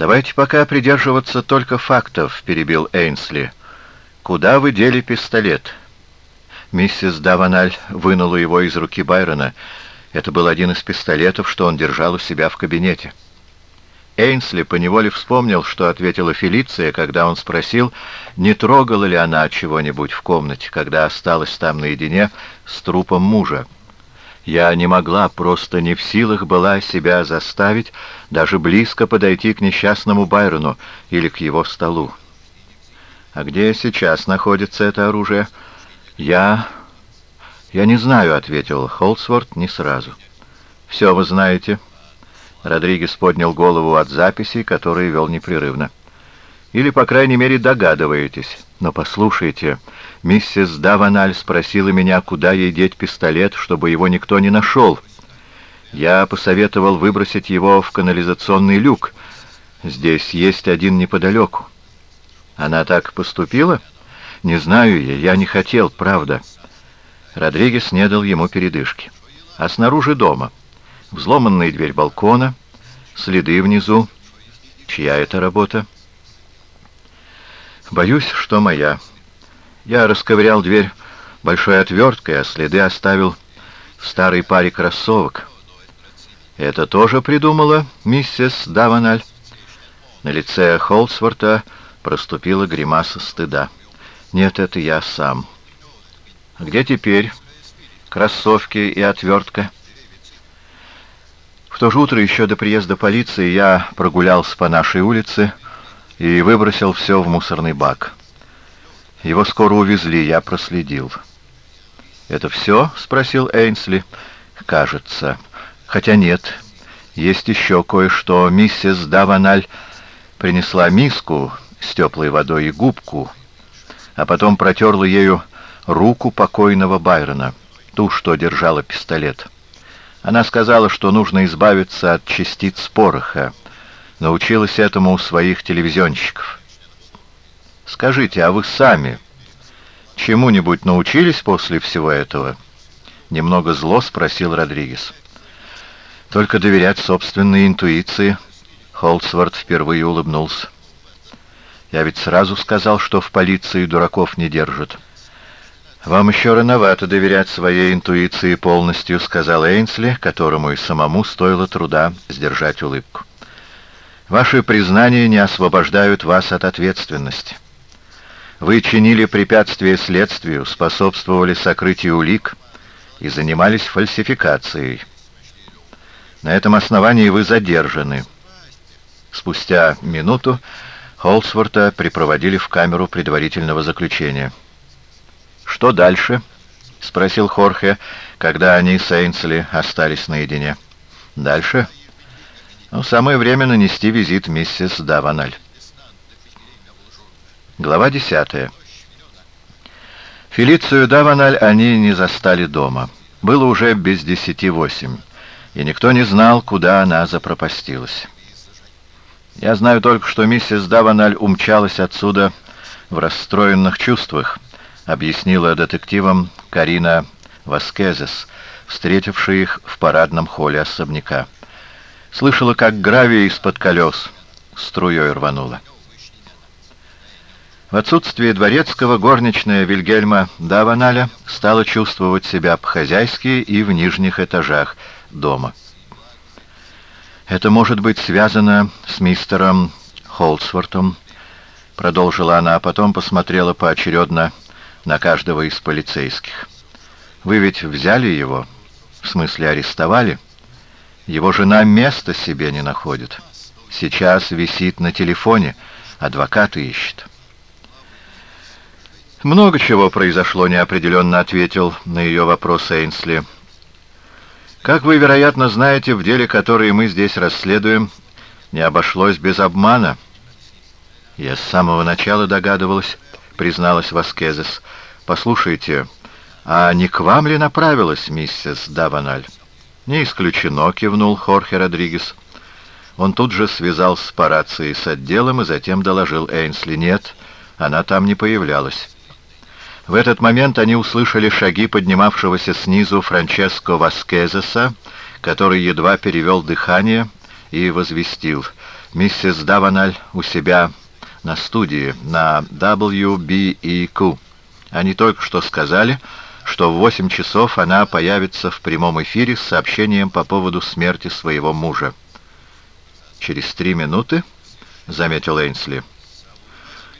«Давайте пока придерживаться только фактов», — перебил Эйнсли. «Куда вы дели пистолет?» Миссис Даваналь вынула его из руки Байрона. Это был один из пистолетов, что он держал у себя в кабинете. Эйнсли поневоле вспомнил, что ответила Фелиция, когда он спросил, не трогала ли она чего-нибудь в комнате, когда осталась там наедине с трупом мужа. Я не могла, просто не в силах была себя заставить даже близко подойти к несчастному Байрону или к его столу. «А где сейчас находится это оружие?» «Я... я не знаю», — ответил Холсворт не сразу. «Все вы знаете». Родригес поднял голову от записей, которые вел непрерывно. «Или, по крайней мере, догадываетесь. Но послушайте, миссис Даваналь спросила меня, куда ей деть пистолет, чтобы его никто не нашел. Я посоветовал выбросить его в канализационный люк. Здесь есть один неподалеку. Она так поступила? Не знаю я, я не хотел, правда». Родригес не дал ему передышки. «А снаружи дома?» Взломанная дверь балкона, следы внизу. Чья это работа? Боюсь, что моя. Я расковырял дверь большой отверткой, а следы оставил в старой паре кроссовок. Это тоже придумала миссис Даваналь. На лице Холсворта проступила гримаса стыда. Нет, это я сам. Где теперь кроссовки и отвертка? то же утро, еще до приезда полиции, я прогулялся по нашей улице и выбросил все в мусорный бак. Его скоро увезли, я проследил. «Это все?» — спросил Эйнсли. «Кажется. Хотя нет. Есть еще кое-что. Миссис Даваналь принесла миску с теплой водой и губку, а потом протерла ею руку покойного Байрона, ту, что держала пистолет». Она сказала, что нужно избавиться от частиц пороха. Научилась этому у своих телевизионщиков. «Скажите, а вы сами чему-нибудь научились после всего этого?» Немного зло спросил Родригес. «Только доверять собственной интуиции». Холдсворт впервые улыбнулся. «Я ведь сразу сказал, что в полиции дураков не держат». «Вам еще рановато доверять своей интуиции полностью», — сказал Эйнсли, которому и самому стоило труда сдержать улыбку. «Ваши признания не освобождают вас от ответственности. Вы чинили препятствия следствию, способствовали сокрытию улик и занимались фальсификацией. На этом основании вы задержаны». Спустя минуту Холсворта припроводили в камеру предварительного заключения. «Что дальше?» — спросил Хорхе, когда они с Эйнсли остались наедине. «Дальше?» «Ну, самое время нанести визит миссис Даваналь». Глава десятая. Фелицию Даваналь они не застали дома. Было уже без десяти восемь, и никто не знал, куда она запропастилась. Я знаю только, что миссис Даваналь умчалась отсюда в расстроенных чувствах, объяснила детективам Карина Васкезес, встретившая их в парадном холле особняка. Слышала, как гравий из-под колес струей рванула. В отсутствие дворецкого горничная Вильгельма Даваналя стала чувствовать себя по-хозяйски и в нижних этажах дома. «Это может быть связано с мистером Холдсвортом», — продолжила она, а потом посмотрела поочередно на каждого из полицейских. Вы ведь взяли его, в смысле арестовали? Его жена места себе не находит. Сейчас висит на телефоне, адвоката ищет. «Много чего произошло», — неопределенно ответил на ее вопрос Эйнсли. «Как вы, вероятно, знаете, в деле, которое мы здесь расследуем, не обошлось без обмана». «Я с самого начала догадывалась», — призналась Васкезес. «Послушайте, а не к вам ли направилась миссис Даваналь?» «Не исключено», — кивнул Хорхе Родригес. Он тут же связался по рации с отделом и затем доложил Эйнсли. «Нет, она там не появлялась». В этот момент они услышали шаги поднимавшегося снизу Франческо Васкезеса, который едва перевел дыхание и возвестил. миссис Даваналь у себя на студии, на WBEQ. Они только что сказали, что в 8 часов она появится в прямом эфире с сообщением по поводу смерти своего мужа. «Через три минуты», — заметил Эйнсли, —